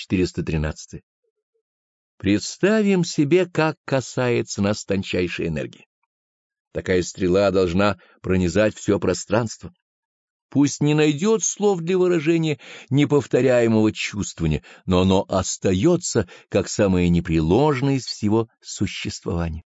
413. Представим себе, как касается нас тончайшей энергии. Такая стрела должна пронизать все пространство. Пусть не найдет слов для выражения неповторяемого чувствования, но оно остается как самое непреложное из всего существования.